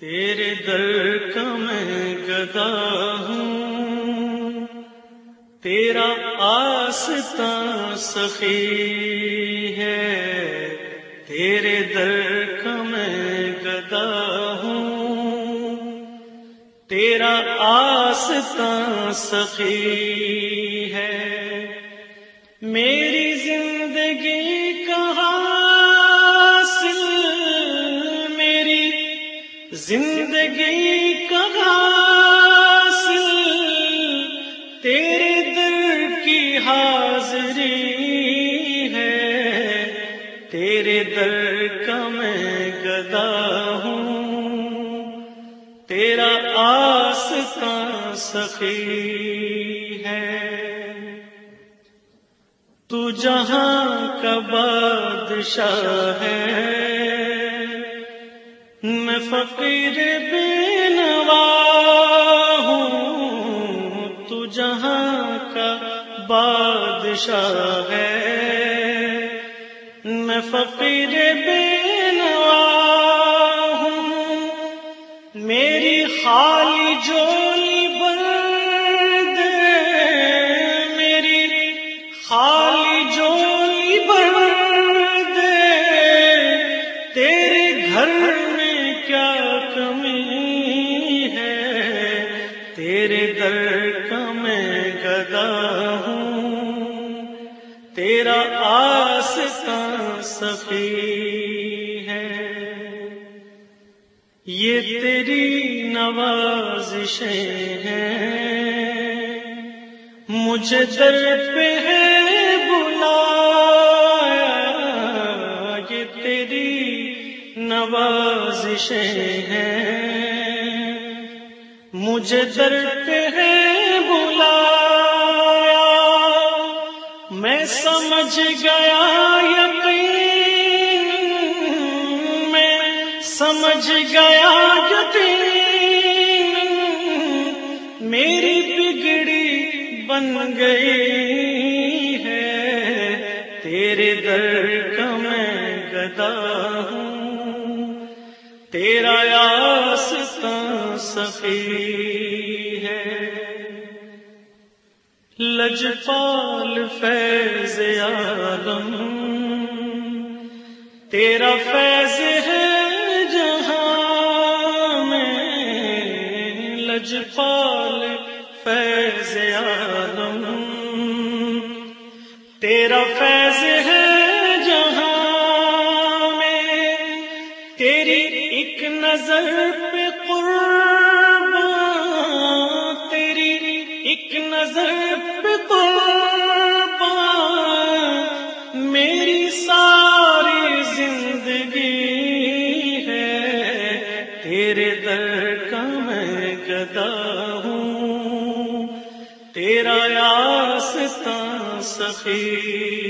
تیرے در کا میں گدا ہوں، تیرا آستا سخی ہے، تیرے در کا میں گدا ہوں، تیرا آستا سخی ہے۔ میری زندگی کا تیرے در کی حاضری ہے۔ تیرے در کا میں گدا ہوں۔ تیرا آس کا سخی ہے۔ تو جہاں کا بادشاہ ہے فقیر بے نوا ہوں تو جہاں کا بادشاہ ہے۔ میں فقیر بے نوا ہوں، میری خالی جولی بر میری خالی جولی بر تیرے گھر کمی ہے؟ تیرے در کا میں گدا ہوں۔ تیرا آس کا سفی ہے۔ یہ تیری نوازشیں ہیں۔ مجھے در پہ ہے نوازشیں ہیں مجھے در پہ ہے بلا میں سمجھ گیا یقین۔ میں سمجھ گیا یقین۔ میری بگڑی بن گئی ہے۔ تیرے در کا میں گدا ہوں۔ تیرا یاس سخی ہے۔ لجپال فیض عالم تیرا فیض ہے جہاں میں۔ لجپال فیض عالم تیرا فیض ہے نظر پہ نظر پہ میری ساری زندگی ہے۔ تیرے در کا میں گدا ہوں، تیرا آستا سخی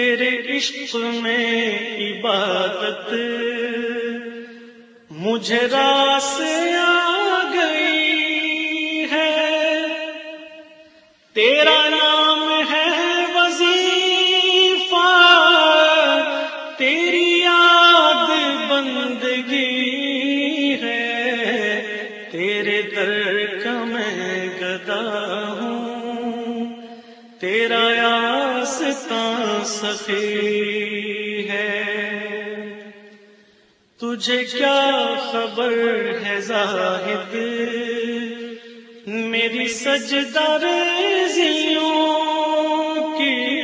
تیرے عشق میں عبادت۔ مجھے راس آ گئی ہے۔ تیرا سخی ہے۔ تجھے کیا خبر ہے زاہد؟ میری سجدار کی۔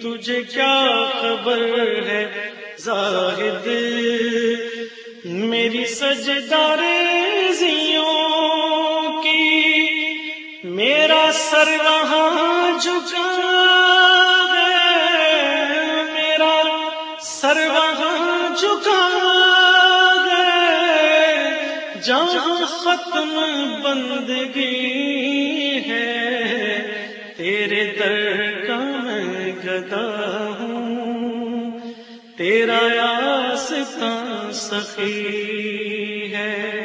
تجھے کیا خبر ہے زاہد؟ میری سجدار کی۔ میرا سر وہاں جھکا۔ ختم بندگی ہے۔ تیرے در کا میں گدا ہوں۔ تیرا آستا سخی ہے۔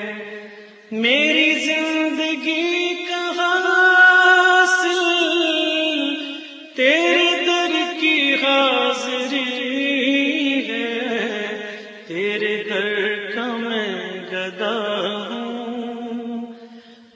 میری زندگی کہاں تیرے در کی حاضری